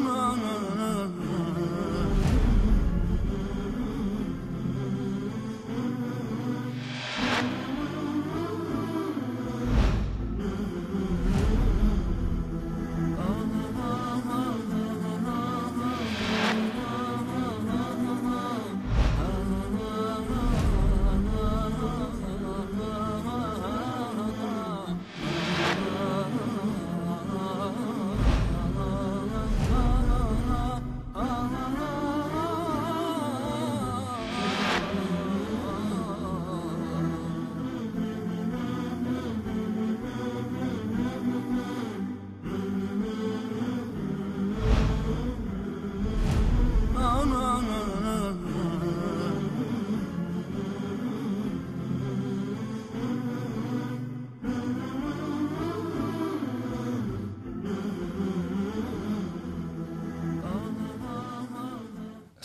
aman aman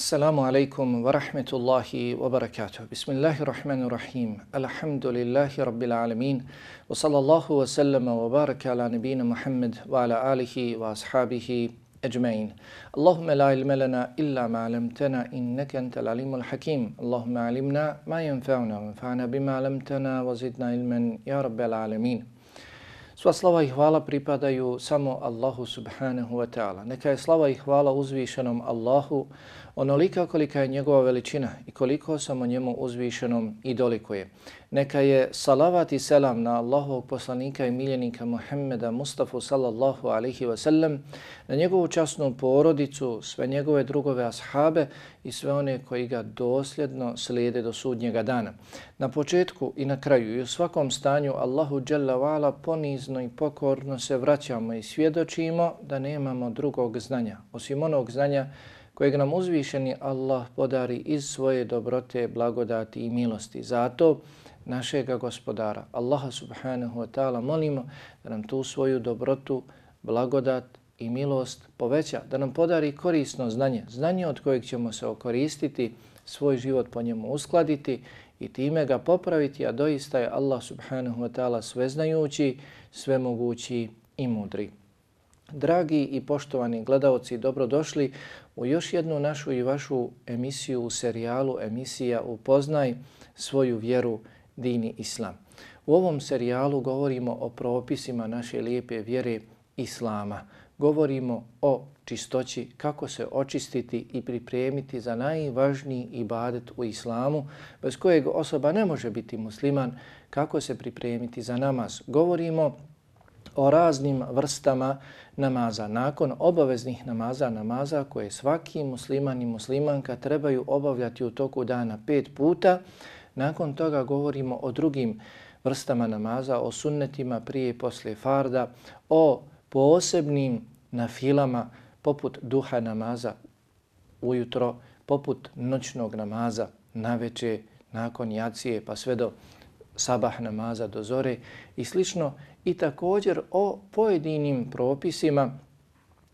Assalamu alaikum wa rahmetullahi wa barakatuh. Bismillahirrahmanirrahim. Alhamdulillahi rabbil alamin. Wa sallallahu wa sallama wa baraka ala nabina Muhammad wa ala alihi wa ashabihi ajma'in. Allahumma la ilma lana illa ma 'allamtana innaka antal alimul hakim. Allahumma 'allimna ma yanfa'una wa anfa'na bima alamtana wa zidna ilman ya rabbal alamin. Sva slava i hvala pripadaju samo Allahu subhanahu wa ta'ala. Neka je slava i hvala uzvišenom Allahu onolika kolika je njegova veličina i koliko samo njemu uzvišenom i dolikuje. Neka je salavat i selam na Allahovog poslanika i miljenika Muhammeda Mustafa sallallahu alaihi wa sallam, na njegovu časnu porodicu, sve njegove drugove ashabe i sve one koji ga dosljedno slijede do sudnjega dana. Na početku i na kraju i u svakom stanju Allahu Jalla wa'ala ponizno i pokorno se vraćamo i svjedočimo da nemamo drugog znanja, osim onog znanja kojeg nam uzvišeni Allah podari iz svoje dobrote, blagodati i milosti. Zato našega gospodara, Allaha subhanahu wa ta'ala, molimo da nam tu svoju dobrotu, blagodat i milost poveća, da nam podari korisno znanje, znanje od kojeg ćemo se okoristiti, svoj život po njemu uskladiti i time ga popraviti, a doista je Allah subhanahu wa ta'ala sveznajući, svemogući i mudri. Dragi i poštovani gledalci, dobrodošli u još jednu našu i vašu emisiju u serijalu emisija Upoznaj svoju vjeru dini islam. U ovom serijalu govorimo o propisima naše lijepe vjere islama. Govorimo o čistoći, kako se očistiti i pripremiti za najvažniji ibadet u islamu, bez kojeg osoba ne može biti musliman, kako se pripremiti za namaz. Govorimo o raznim vrstama namaza. Nakon obaveznih namaza, namaza koje svaki musliman i muslimanka trebaju obavljati u toku dana pet puta, nakon toga govorimo o drugim vrstama namaza, o sunnetima prije i poslije farda, o posebnim nafilama poput duha namaza ujutro, poput noćnog namaza na večer, nakon jacije pa sve do sabah namaza do zore i slično i također o pojedinim propisima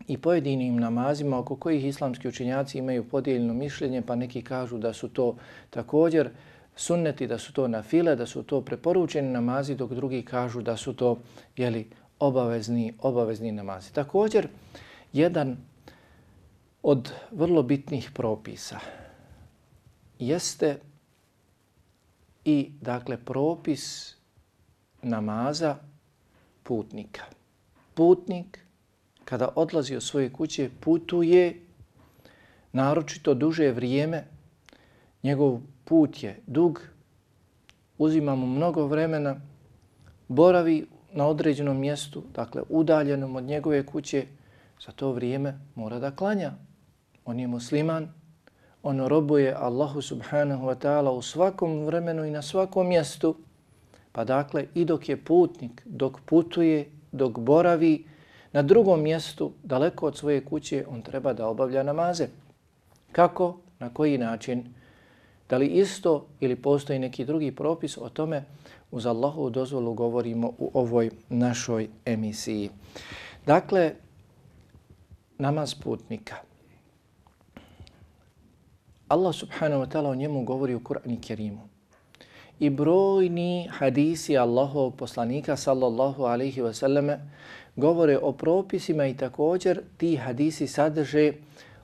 i pojedinim namazima oko kojih islamski učinjaci imaju podijeljeno mišljenje, pa neki kažu da su to također sunneti, da su to na file, da su to preporučeni namazi, dok drugi kažu da su to jeli, obavezni, obavezni namazi. Također, jedan od vrlo bitnih propisa jeste i dakle propis namaza putnika. Putnik kada odlazi od svoje kuće putuje naročito duže vrijeme, njegov put je dug, uzima mu mnogo vremena, boravi na određenom mjestu, dakle udaljenom od njegove kuće, za to vrijeme mora da klanja. On je musliman, on robuje Allahu subhanahu wa ta'ala u svakom vremenu i na svakom mjestu, Pa dakle, i dok je putnik, dok putuje, dok boravi na drugom mjestu, daleko od svoje kuće, on treba da obavlja namaze. Kako? Na koji način? Da li isto ili postoji neki drugi propis o tome, uz Allahovu dozvolu govorimo u ovoj našoj emisiji. Dakle, namaz putnika. Allah subhanahu wa ta'ala o njemu govori u Kur'an i Kerimu i brojni hadisi Allahovog poslanika sallallahu alaihi wasallame govore o propisima i također ti hadisi sadrže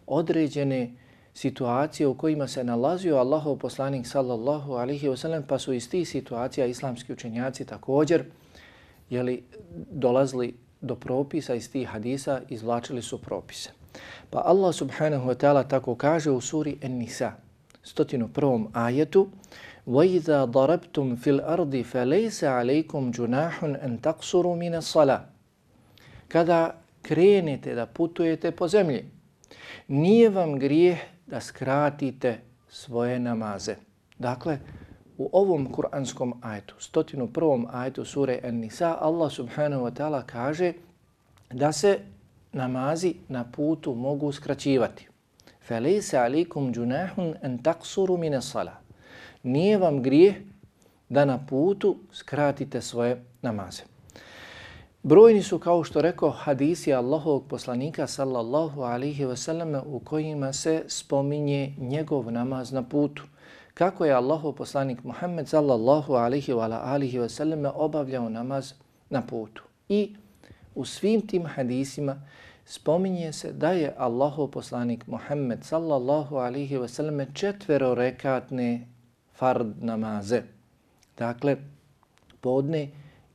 određene situacije u kojima se nalazio Allahov poslanik sallallahu alaihi wasallam pa su iz tih situacija islamski učenjaci također jeli, dolazili do propisa iz tih hadisa, izvlačili su propise. Pa Allah subhanahu wa ta'ala tako kaže u suri An-Nisa, 101. ajetu وَإِذَا ضَرَبْتُمْ فِي الْأَرْضِ فَلَيْسَ عَلَيْكُمْ جُنَاحٌ أَنْ تَقْصُرُوا مِنَ الصَّلَةِ Kada krenete da putujete po zemlji, nije vam grijeh da skratite svoje namaze. Dakle, u ovom kuranskom ajetu, 101. ajetu sure An-Nisa, Allah subhanahu wa ta'ala kaže da se namazi na putu mogu skraćivati. فَلَيْسَ عَلَيْكُمْ جُنَاحٌ أَنْ تَقْصُرُوا مِنَ الصَّلَةِ Nije vam grijeh da na putu skratite svoje namaze. Brojni su, kao što rekao, hadisi Allahovog poslanika sallallahu alihi wasallam u kojima se spominje njegov namaz na putu. Kako je Allahov poslanik Muhammed sallallahu alihi wa alihi wasallam obavljao namaz na putu. I u svim tim hadisima spominje se da je Allahov poslanik Muhammed sallallahu alihi wasallam četverorekatne fard namaze. Dakle, podne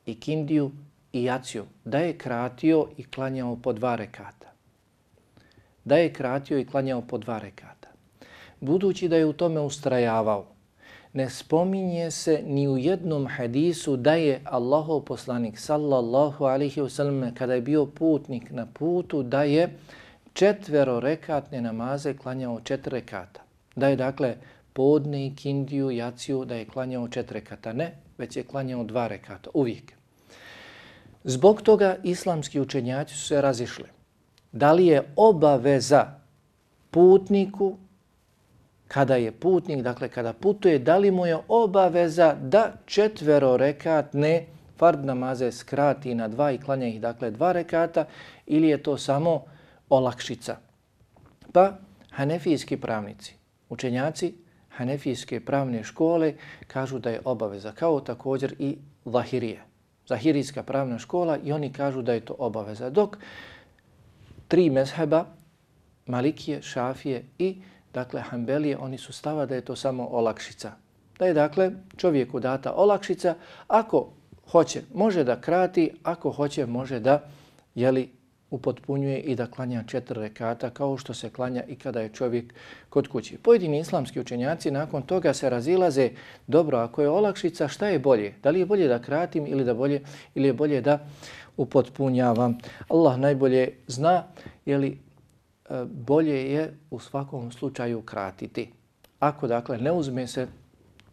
i kindiju i jaciju, da je kratio i klanjao po dva rekata. Da je kratio i klanjao po dva rekata. Budući da je u tome ustrajavao, ne spominje se ni u jednom hadisu da je Allahov poslanik sallallahu alihi wasallam kada je bio putnik na putu da je četvero rekatne namaze klanjao četiri rekata. Da je dakle podne i kindiju, jaciju, da je klanjao četiri rekata. Ne, već je klanjao dva rekata, uvijek. Zbog toga islamski učenjaci su se razišli. Da li je obaveza putniku, kada je putnik, dakle kada putuje, da li mu je obaveza da četvero rekatne fard namaze skrati na dva i klanja ih, dakle dva rekata, ili je to samo olakšica. Pa hanefijski pravnici, učenjaci hanefijske pravne škole kažu da je obaveza, kao također i zahirije. zahirijska pravna škola i oni kažu da je to obaveza. Dok tri mezheba, Malikije, Šafije i dakle Hanbelije, oni su stava da je to samo olakšica. Da je dakle čovjeku data olakšica, ako hoće može da krati, ako hoće može da jeli, upotpunjuje i da klanja četiri rekata kao što se klanja i kada je čovjek kod kući. Pojedini islamski učenjaci nakon toga se razilaze, dobro, ako je olakšica, šta je bolje? Da li je bolje da kratim ili da bolje ili je bolje da upotpunjavam? Allah najbolje zna, je li e, bolje je u svakom slučaju kratiti. Ako dakle ne uzme se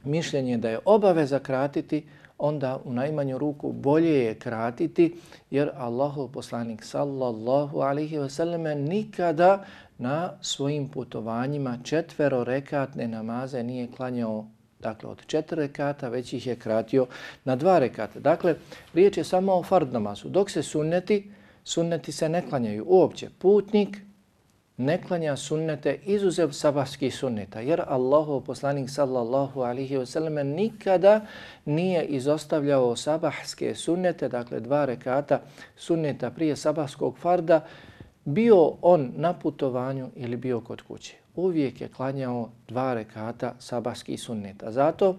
mišljenje da je obaveza kratiti, onda u najmanju ruku bolje je kratiti jer Allahov poslanik sallallahu alaihi ve selleme nikada na svojim putovanjima četvero rekatne namaze nije klanjao dakle od četiri rekata, već ih je kratio na dva rekata. Dakle, riječ je samo o fard namazu. Dok se sunneti, sunneti se ne klanjaju uopće. Putnik ne klanja sunnete izuzev sabahskih sunneta, jer Allahov poslanik sallallahu alihi wasallam nikada nije izostavljao sabahske sunnete, dakle dva rekata sunneta prije sabahskog farda, bio on na putovanju ili bio kod kuće. Uvijek je klanjao dva rekata sabahskih sunneta. Zato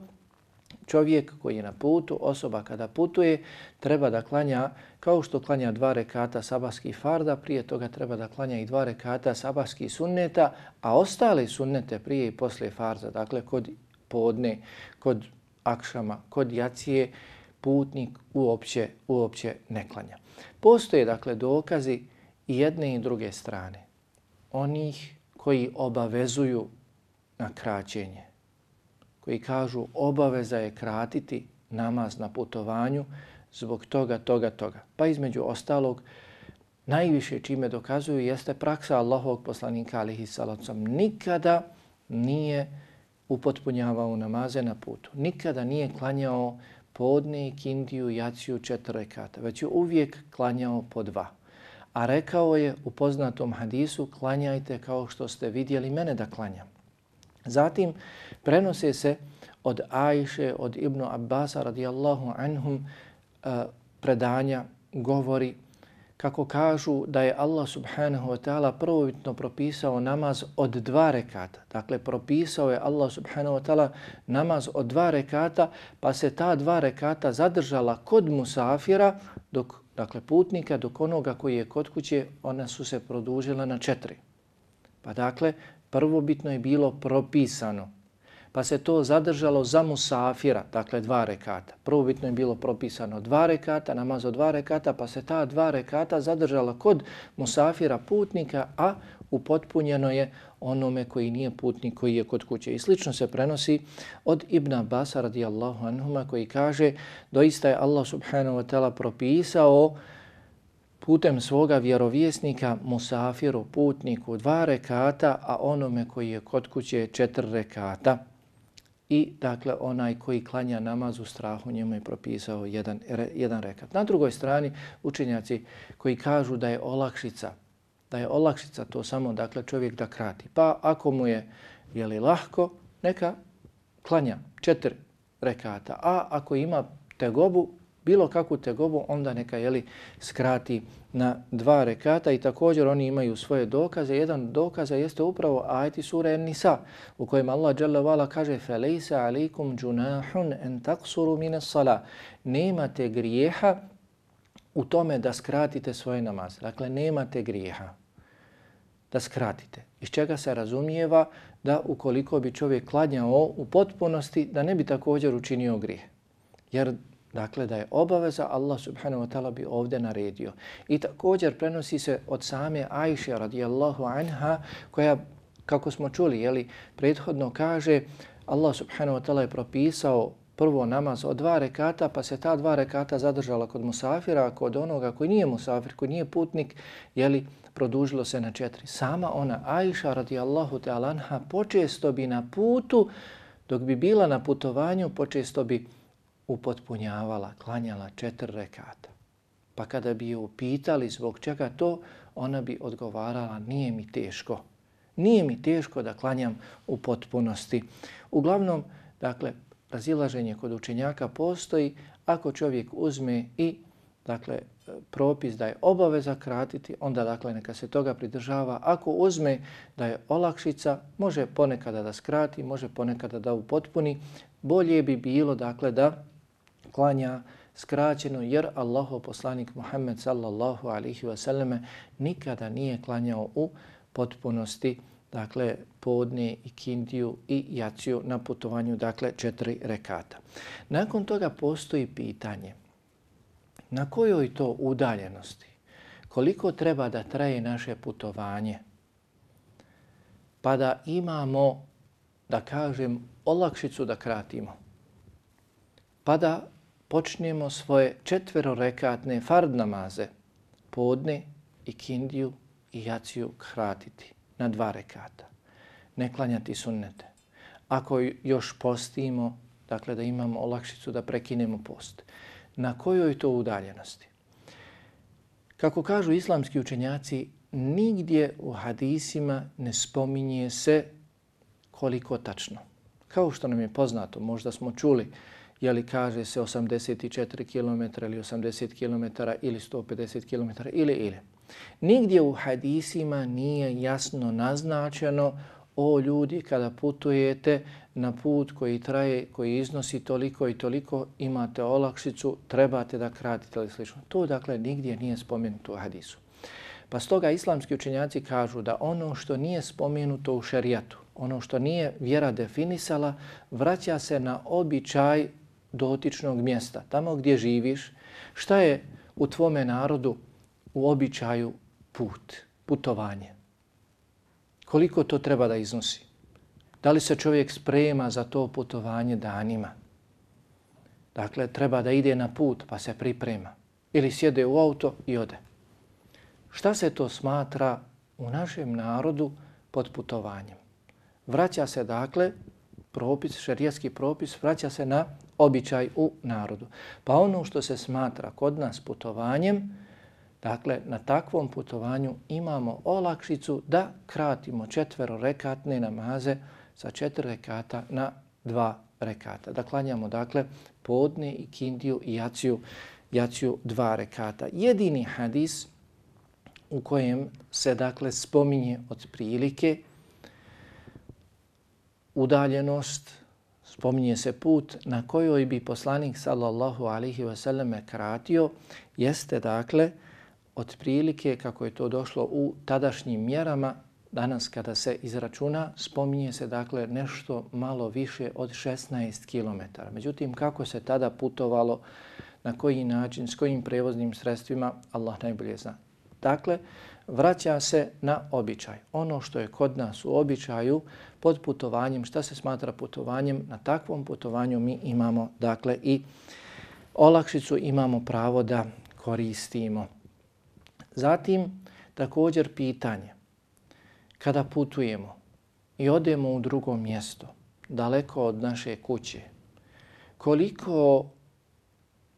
čovjek koji je na putu, osoba kada putuje, treba da klanja kao što klanja dva rekata sabahskih farda, prije toga treba da klanja i dva rekata sabahskih sunneta, a ostale sunnete prije i poslije farza, dakle kod podne, kod akšama, kod jacije, putnik uopće, uopće ne klanja. Postoje dakle dokazi i jedne i druge strane, onih koji obavezuju na kraćenje, koji kažu obaveza je kratiti namaz na putovanju zbog toga, toga, toga. Pa između ostalog, najviše čime dokazuju jeste praksa Allahovog poslanika alihi salacom. Nikada nije upotpunjavao namaze na putu. Nikada nije klanjao podne, kindiju, jaciju, četiri rekata, već je uvijek klanjao po dva. A rekao je u poznatom hadisu, klanjajte kao što ste vidjeli mene da klanjam. Zatim prenose se od Ajše, od Ibnu Abbasa radijallahu anhum eh, predanja, govori kako kažu da je Allah subhanahu wa ta'ala prvobitno propisao namaz od dva rekata. Dakle, propisao je Allah subhanahu wa ta'ala namaz od dva rekata, pa se ta dva rekata zadržala kod musafira, dok, dakle putnika, dok onoga koji je kod kuće, ona su se produžila na četiri. Pa dakle, prvobitno je bilo propisano pa se to zadržalo za musafira, dakle dva rekata. Prvobitno je bilo propisano dva rekata, namaz od dva rekata, pa se ta dva rekata zadržala kod musafira putnika, a upotpunjeno je onome koji nije putnik, koji je kod kuće. I slično se prenosi od Ibn Abasa radijallahu anhuma koji kaže doista je Allah subhanahu wa ta'ala propisao putem svoga vjerovjesnika musafiru, putniku, dva rekata, a onome koji je kod kuće četiri rekata i dakle onaj koji klanja namaz u strahu njemu je propisao jedan, jedan rekat. Na drugoj strani učenjaci koji kažu da je olakšica, da je olakšica to samo dakle čovjek da krati. Pa ako mu je je li lahko, neka klanja četiri rekata. A ako ima tegobu, bilo kakvu tegobu, onda neka jeli, skrati na dva rekata i također oni imaju svoje dokaze. Jedan dokaza jeste upravo ajti sura Nisa u kojem Allah dželle vala kaže فَلَيْسَ عَلَيْكُمْ جُنَاحٌ أَن تَقْصُرُوا مِنَ الصَّلَةِ Nemate grijeha u tome da skratite svoje namaze. Dakle, nemate grijeha da skratite. Iz čega se razumijeva da ukoliko bi čovjek kladnjao u potpunosti, da ne bi također učinio grije. Jer Dakle, da je obaveza, Allah subhanahu wa ta'ala bi ovdje naredio. I također prenosi se od same Ajše radijallahu anha, koja, kako smo čuli, jeli, prethodno kaže, Allah subhanahu wa ta'ala je propisao prvo namaz od dva rekata, pa se ta dva rekata zadržala kod musafira, kod onoga koji nije musafir, koji nije putnik, jeli, produžilo se na četiri. Sama ona, Ajša radijallahu ta'ala anha, počesto bi na putu, dok bi bila na putovanju, počesto bi upotpunjavala, klanjala četiri rekata. Pa kada bi je upitali zbog čega to, ona bi odgovarala nije mi teško. Nije mi teško da klanjam u potpunosti. Uglavnom, dakle, razilaženje kod učenjaka postoji ako čovjek uzme i dakle, propis da je obaveza kratiti, onda dakle neka se toga pridržava. Ako uzme da je olakšica, može ponekada da skrati, može ponekada da upotpuni. Bolje bi bilo dakle da klanja skraćeno jer Allahov poslanik Muhammed sallallahu alaihi wa sallame nikada nije klanjao u potpunosti dakle podne i kindiju i jaciju na putovanju, dakle četiri rekata. Nakon toga postoji pitanje na kojoj to udaljenosti, koliko treba da traje naše putovanje, pa da imamo, da kažem, olakšicu da kratimo, pa da počnemo svoje četverorekatne fard namaze, podne i kindiju i jaciju kratiti na dva rekata. Ne klanjati sunnete. Ako još postimo, dakle da imamo olakšicu da prekinemo post. Na kojoj to udaljenosti? Kako kažu islamski učenjaci, nigdje u hadisima ne spominje se koliko tačno. Kao što nam je poznato, možda smo čuli, je li kaže se 84 km ili 80 km ili 150 km ili ili. Nigdje u hadisima nije jasno naznačeno o ljudi kada putujete na put koji traje, koji iznosi toliko i toliko, imate olakšicu, trebate da kratite ili slično. To dakle nigdje nije spomenuto u hadisu. Pa stoga islamski učenjaci kažu da ono što nije spomenuto u šerijatu, ono što nije vjera definisala, vraća se na običaj dotičnog mjesta, tamo gdje živiš, šta je u tvome narodu u običaju put, putovanje? Koliko to treba da iznosi? Da li se čovjek sprema za to putovanje danima? Dakle, treba da ide na put pa se priprema. Ili sjede u auto i ode. Šta se to smatra u našem narodu pod putovanjem? Vraća se dakle propis, šerijetski propis, vraća se na običaj u narodu. Pa ono što se smatra kod nas putovanjem, dakle na takvom putovanju imamo olakšicu da kratimo četvero rekatne namaze sa četiri rekata na dva rekata. Da klanjamo dakle podne i kindiju i jaciju, jaciju dva rekata. Jedini hadis u kojem se dakle spominje od prilike udaljenost, spominje se put na kojoj bi poslanik sallallahu alihi wasallam kratio, jeste dakle otprilike kako je to došlo u tadašnjim mjerama, danas kada se izračuna, spominje se dakle nešto malo više od 16 km. Međutim, kako se tada putovalo, na koji način, s kojim prevoznim sredstvima, Allah najbolje zna. Dakle, vraća se na običaj. Ono što je kod nas u običaju pod putovanjem, šta se smatra putovanjem, na takvom putovanju mi imamo dakle i olakšicu imamo pravo da koristimo. Zatim, također pitanje, kada putujemo i odemo u drugo mjesto, daleko od naše kuće, koliko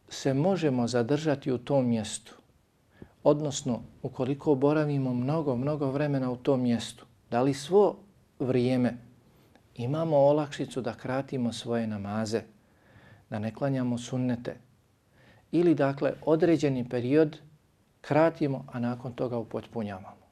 se možemo zadržati u tom mjestu, odnosno ukoliko boravimo mnogo, mnogo vremena u tom mjestu, da li svo vrijeme imamo olakšicu da kratimo svoje namaze, da ne klanjamo sunnete, ili dakle određeni period kratimo, a nakon toga upotpunjavamo.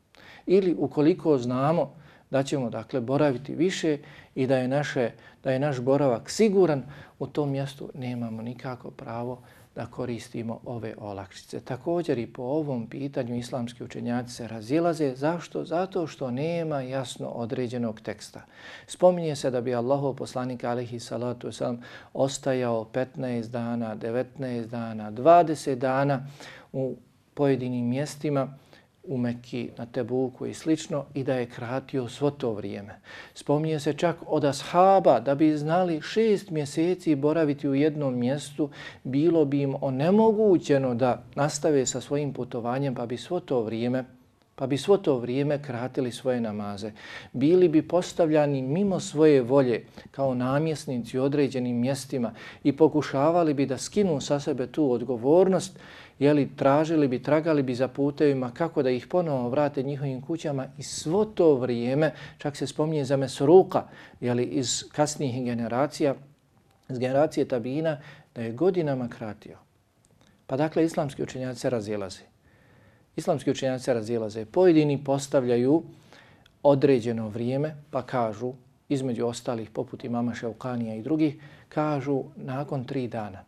Ili ukoliko znamo da ćemo dakle boraviti više i da je, naše, da je naš boravak siguran, u tom mjestu nemamo nikako pravo da koristimo ove olakšice. Također i po ovom pitanju islamski učenjaci se razilaze. Zašto? Zato što nema jasno određenog teksta. Spominje se da bi Allahov poslanik alihi salatu wasalam ostajao 15 dana, 19 dana, 20 dana u pojedinim mjestima u Mekki, na Tebuku i slično i da je kratio svo to vrijeme. Spominje se čak od ashaba da bi znali šest mjeseci boraviti u jednom mjestu, bilo bi im onemogućeno da nastave sa svojim putovanjem pa bi svo to vrijeme pa bi svo to vrijeme kratili svoje namaze. Bili bi postavljani mimo svoje volje kao namjesnici u određenim mjestima i pokušavali bi da skinu sa sebe tu odgovornost jeli, tražili bi, tragali bi za putevima kako da ih ponovo vrate njihovim kućama i svo to vrijeme, čak se spominje za Mesruka, jeli, iz kasnijih generacija, iz generacije Tabina, da je godinama kratio. Pa dakle, islamski učenjaci se razilaze. Islamski učenjaci se razilaze. Pojedini postavljaju određeno vrijeme, pa kažu, između ostalih, poput imama Ševkanija i drugih, kažu nakon tri dana.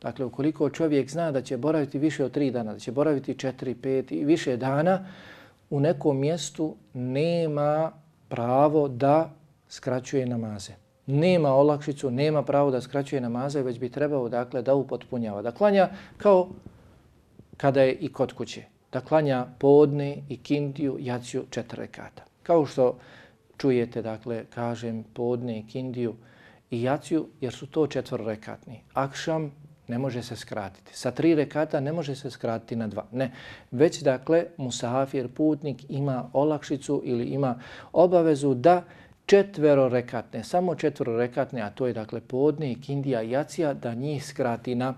Dakle, ukoliko čovjek zna da će boraviti više od tri dana, da će boraviti četiri, pet i više dana, u nekom mjestu nema pravo da skraćuje namaze. Nema olakšicu, nema pravo da skraćuje namaze, već bi trebao dakle, da upotpunjava. Da klanja kao kada je i kod kuće. Da klanja podne i kindiju, jaciju, četiri rekata. Kao što čujete, dakle, kažem podne i kindiju i jaciju, jer su to četvrrekatni. Akšam, ne može se skratiti. Sa tri rekata ne može se skratiti na dva. Ne. Već dakle, musafir, putnik ima olakšicu ili ima obavezu da četvero rekatne, samo četvero rekatne, a to je dakle podne i kindija i jacija, da njih skrati na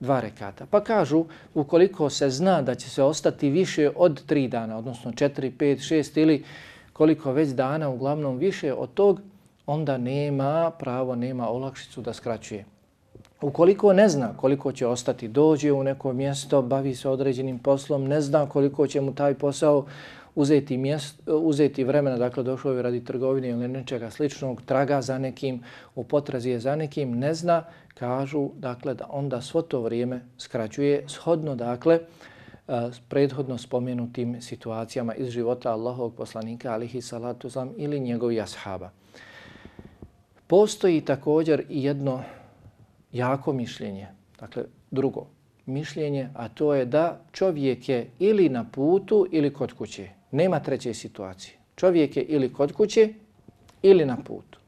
dva rekata. Pa kažu, ukoliko se zna da će se ostati više od tri dana, odnosno četiri, pet, šest ili koliko već dana, uglavnom više od tog, onda nema pravo, nema olakšicu da skraćuje. Ukoliko ne zna koliko će ostati, dođe u neko mjesto, bavi se određenim poslom, ne zna koliko će mu taj posao uzeti, mjest, uzeti vremena, dakle došao je radi trgovine ili nečega sličnog, traga za nekim, u potrazi je za nekim, ne zna, kažu dakle da onda svo to vrijeme skraćuje shodno dakle e, prethodno spomenutim situacijama iz života Allahovog poslanika alihi salatu zlam ili njegovi ashaba. Postoji također i jedno jako mišljenje. Dakle, drugo mišljenje, a to je da čovjek je ili na putu ili kod kuće. Nema treće situacije. Čovjek je ili kod kuće ili na putu.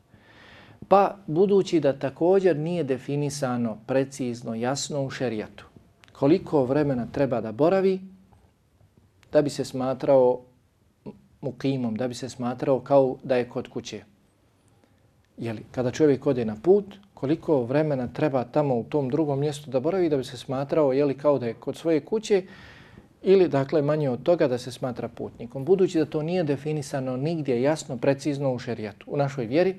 Pa budući da također nije definisano precizno, jasno u šerijatu, koliko vremena treba da boravi da bi se smatrao mukimom, da bi se smatrao kao da je kod kuće. Jeli, kada čovjek ode na put, koliko vremena treba tamo u tom drugom mjestu da boravi da bi se smatrao jeli, kao da je kod svoje kuće ili dakle manje od toga da se smatra putnikom. Budući da to nije definisano nigdje jasno, precizno u šerijatu, u našoj vjeri,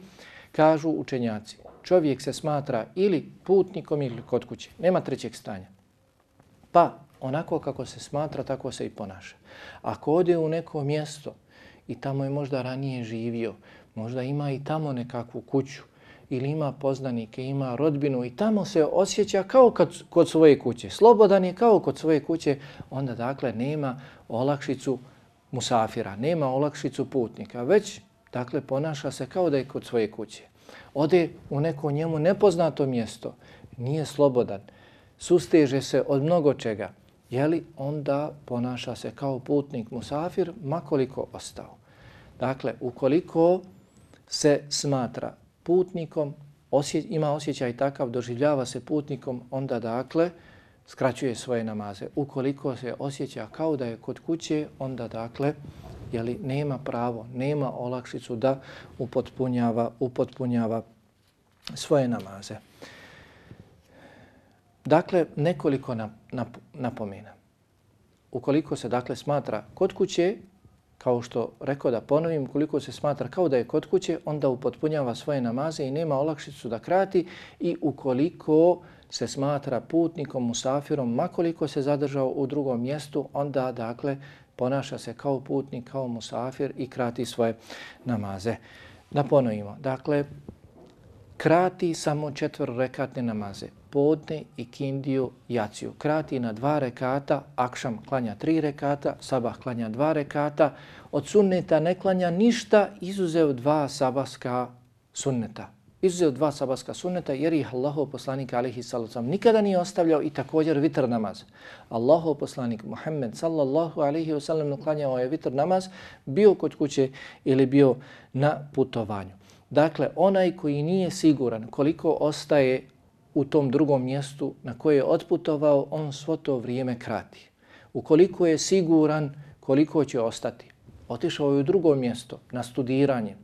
kažu učenjaci, čovjek se smatra ili putnikom ili kod kuće. Nema trećeg stanja. Pa onako kako se smatra, tako se i ponaša. Ako ode u neko mjesto i tamo je možda ranije živio, možda ima i tamo nekakvu kuću ili ima poznanike, ima rodbinu i tamo se osjeća kao kad, kod svoje kuće. Slobodan je kao kod svoje kuće, onda dakle nema olakšicu musafira, nema olakšicu putnika, već dakle ponaša se kao da je kod svoje kuće. Ode u neko njemu nepoznato mjesto, nije slobodan, susteže se od mnogo čega, je li onda ponaša se kao putnik musafir, makoliko ostao. Dakle, ukoliko se smatra putnikom, osje, ima osjećaj takav, doživljava se putnikom, onda dakle skraćuje svoje namaze. Ukoliko se osjeća kao da je kod kuće, onda dakle jeli, nema pravo, nema olakšicu da upotpunjava, upotpunjava svoje namaze. Dakle, nekoliko napomena. Ukoliko se dakle smatra kod kuće, kao što rekao da ponovim, koliko se smatra kao da je kod kuće, onda upotpunjava svoje namaze i nema olakšicu da krati i ukoliko se smatra putnikom, musafirom, makoliko se zadržao u drugom mjestu, onda dakle ponaša se kao putnik, kao musafir i krati svoje namaze. Da ponovimo, dakle, krati samo četvr rekatne namaze, podne i kindiju jaciju. Krati na dva rekata, akšam klanja tri rekata, sabah klanja dva rekata, od sunneta ne klanja ništa izuzev dva sabaska sunneta. Izuzev dva sabaska sunneta jer ih Allahov poslanik alihi sallam nikada nije ostavljao i također vitr namaz. Allahov poslanik Muhammed sallallahu alihi wasallam klanjao je vitr namaz, bio kod kuće ili bio na putovanju. Dakle, onaj koji nije siguran koliko ostaje u tom drugom mjestu na koje je otputovao, on svo to vrijeme krati. Ukoliko je siguran koliko će ostati, otišao je u drugo mjesto na studiranje,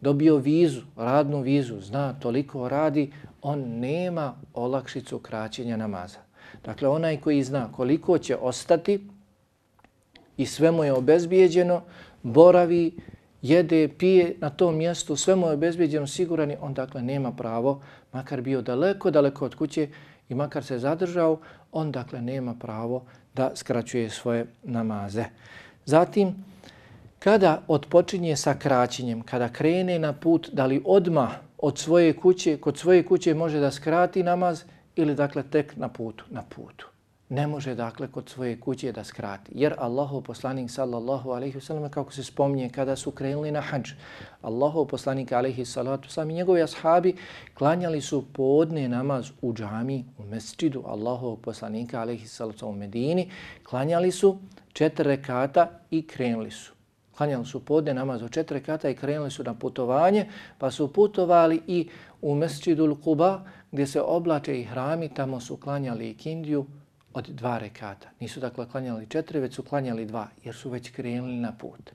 dobio vizu, radnu vizu, zna toliko radi, on nema olakšicu kraćenja namaza. Dakle, onaj koji zna koliko će ostati i sve mu je obezbijeđeno, boravi, jede, pije na tom mjestu, sve mu je obezbijeđeno, siguran je, on dakle nema pravo, makar bio daleko, daleko od kuće i makar se zadržao, on dakle nema pravo da skraćuje svoje namaze. Zatim, kada odpočinje sa kraćenjem, kada krene na put, da li odma od svoje kuće, kod svoje kuće može da skrati namaz ili dakle tek na putu, na putu ne može dakle kod svoje kuće da skrati. Jer Allahu poslanik sallallahu alejhi ve sellem kako se spomnje kada su krenuli na hadž, Allahu poslanik alejhi salatu sami njegovi ashabi klanjali su podne namaz u džami u mesdžidu Allahu poslanika alejhi salatu u Medini, klanjali su četiri rekata i krenuli su. Klanjali su podne namaz u četiri rekata i krenuli su na putovanje, pa su putovali i u mesdžidu Quba gdje se oblače i hrami, tamo su klanjali i kindiju, od dva rekata. Nisu dakle klanjali četiri, već su klanjali dva, jer su već krenuli na put.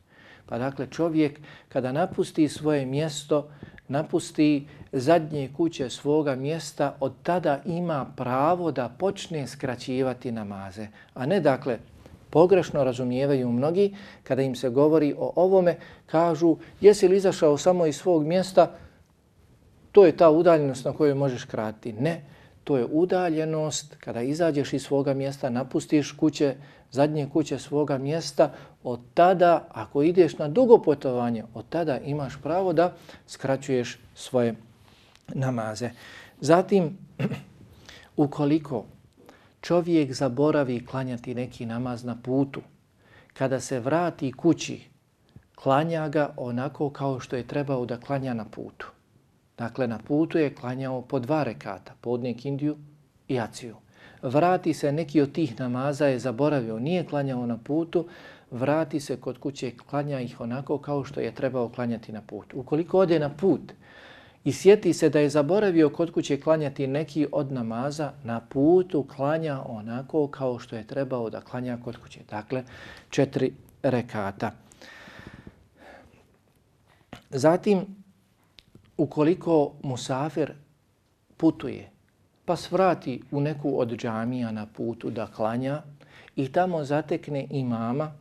Pa dakle čovjek kada napusti svoje mjesto, napusti zadnje kuće svoga mjesta, od tada ima pravo da počne skraćivati namaze. A ne dakle, pogrešno razumijevaju mnogi, kada im se govori o ovome, kažu jesi li izašao samo iz svog mjesta, to je ta udaljenost na kojoj možeš kratiti. Ne, to je udaljenost kada izađeš iz svoga mjesta, napustiš kuće, zadnje kuće svoga mjesta, od tada, ako ideš na dugo putovanje, od tada imaš pravo da skraćuješ svoje namaze. Zatim, ukoliko čovjek zaboravi klanjati neki namaz na putu, kada se vrati kući, klanja ga onako kao što je trebao da klanja na putu. Dakle, na putu je klanjao po dva rekata, podne Indiju i Aciju. Vrati se, neki od tih namaza je zaboravio, nije klanjao na putu, vrati se kod kuće, klanja ih onako kao što je trebao klanjati na putu. Ukoliko ode na put i sjeti se da je zaboravio kod kuće klanjati neki od namaza, na putu klanja onako kao što je trebao da klanja kod kuće. Dakle, četiri rekata. Zatim, ukoliko musafir putuje pa svrati u neku od džamija na putu da klanja i tamo zatekne imama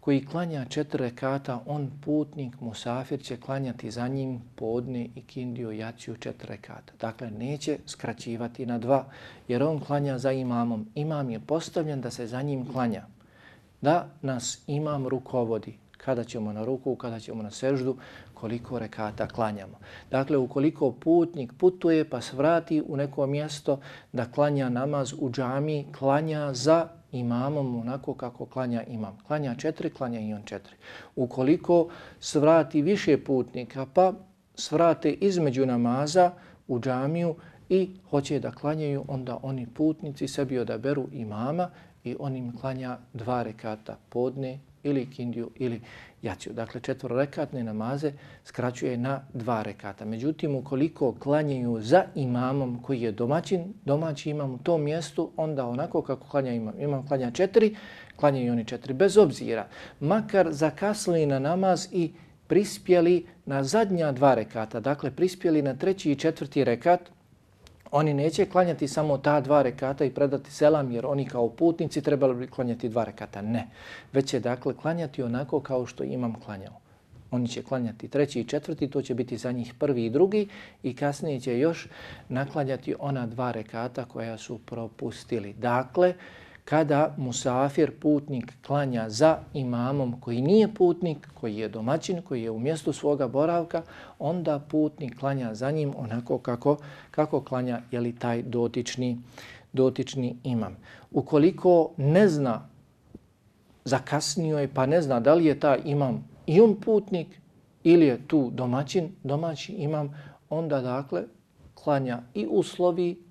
koji klanja četiri rekata, on putnik, musafir će klanjati za njim podne i kindiju jaciju četiri rekata. Dakle, neće skraćivati na dva, jer on klanja za imamom. Imam je postavljen da se za njim klanja. Da nas imam rukovodi, kada ćemo na ruku, kada ćemo na seždu, koliko rekata klanjamo. Dakle, ukoliko putnik putuje pa svrati u neko mjesto da klanja namaz u džami, klanja za imamom onako kako klanja imam. Klanja četiri, klanja i on četiri. Ukoliko svrati više putnika pa svrate između namaza u džamiju i hoće da klanjaju, onda oni putnici sebi odaberu imama i on im klanja dva rekata podne ili kindiju ili jaciju. Dakle, četvro rekatne namaze skraćuje na dva rekata. Međutim, ukoliko klanjaju za imamom koji je domaćin, domaći imam u tom mjestu, onda onako kako klanja imam, imam klanja četiri, klanjaju oni četiri, bez obzira. Makar zakasli na namaz i prispjeli na zadnja dva rekata, dakle prispjeli na treći i četvrti rekat, Oni neće klanjati samo ta dva rekata i predati selam jer oni kao putnici trebali bi klanjati dva rekata. Ne. Već će dakle klanjati onako kao što imam klanjao. Oni će klanjati treći i četvrti, to će biti za njih prvi i drugi i kasnije će još naklanjati ona dva rekata koja su propustili. Dakle, kada musafir, putnik, klanja za imamom koji nije putnik, koji je domaćin, koji je u mjestu svoga boravka, onda putnik klanja za njim onako kako, kako klanja je li taj dotični, dotični imam. Ukoliko ne zna, zakasnio je pa ne zna da li je ta imam i on putnik ili je tu domaćin, domaći imam, onda dakle klanja i uslovi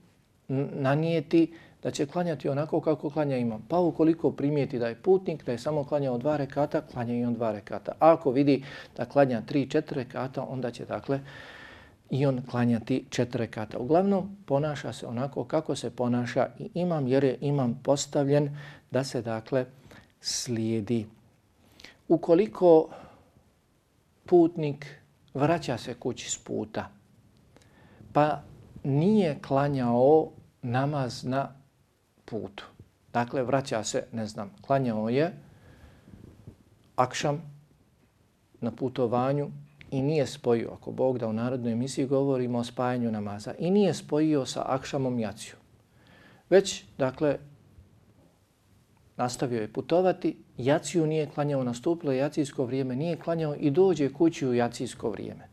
nanijeti da će klanjati onako kako klanja imam. Pa ukoliko primijeti da je putnik, da je samo klanjao dva rekata, klanja i on dva rekata. A ako vidi da klanja tri, četiri rekata, onda će dakle i on klanjati četiri rekata. Uglavnom, ponaša se onako kako se ponaša i imam, jer je imam postavljen da se dakle slijedi. Ukoliko putnik vraća se kući s puta, pa nije klanjao namaz na putu. Dakle, vraća se, ne znam, klanjao je akšam na putovanju i nije spojio, ako Bog da u narodnoj emisiji govorimo o spajanju namaza, i nije spojio sa akšamom jaciju. Već, dakle, nastavio je putovati, jaciju nije klanjao, nastupilo jacijsko vrijeme, nije klanjao i dođe kući u jacijsko vrijeme.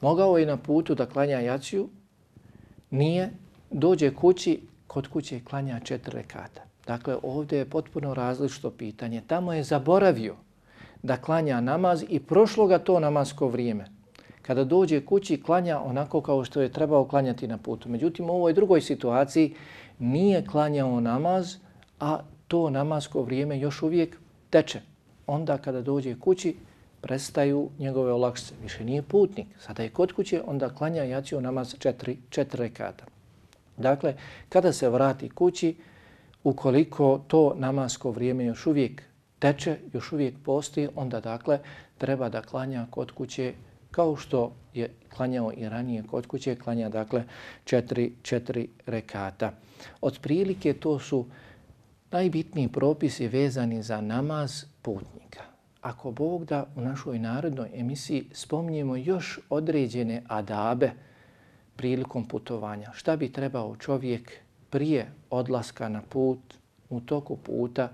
Mogao je na putu da klanja jaciju, nije, dođe kući, kod kuće klanja četiri rekata. Dakle, ovdje je potpuno različito pitanje. Tamo je zaboravio da klanja namaz i prošlo ga to namasko vrijeme. Kada dođe kući, klanja onako kao što je trebao klanjati na putu. Međutim, u ovoj drugoj situaciji nije klanjao namaz, a to namasko vrijeme još uvijek teče. Onda kada dođe kući, prestaju njegove olakšice. Više nije putnik. Sada je kod kuće, onda klanja jaciju namaz četiri, četiri rekata. Dakle, kada se vrati kući, ukoliko to namasko vrijeme još uvijek teče, još uvijek postoji, onda dakle treba da klanja kod kuće kao što je klanjao i ranije kod kuće, klanja dakle četiri, četiri rekata. Od prilike to su najbitniji propisi vezani za namaz putnika. Ako Bog da u našoj narodnoj emisiji spomnijemo još određene adabe, prilikom putovanja. Šta bi trebao čovjek prije odlaska na put, u toku puta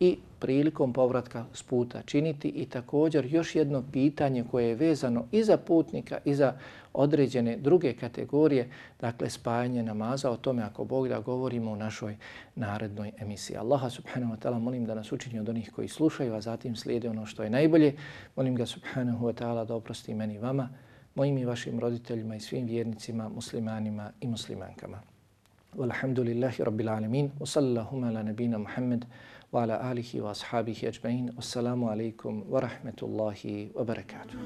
i prilikom povratka s puta činiti i također još jedno pitanje koje je vezano i za putnika i za određene druge kategorije, dakle spajanje namaza, o tome ako Bog da govorimo u našoj narednoj emisiji. Allaha subhanahu wa ta'ala molim da nas učini od onih koji slušaju, a zatim slijede ono što je najbolje. Molim ga subhanahu wa ta'ala da oprosti meni vama, mojim i vašim roditeljima i svim vjernicima, muslimanima i muslimankama. Walhamdulillahi rabbil alemin, Wa sallallahu ala nabina Muhammed, wa ala alihi wa ashabihi ajma'in. Wassalamu alaikum wa rahmetullahi wa barakatuh.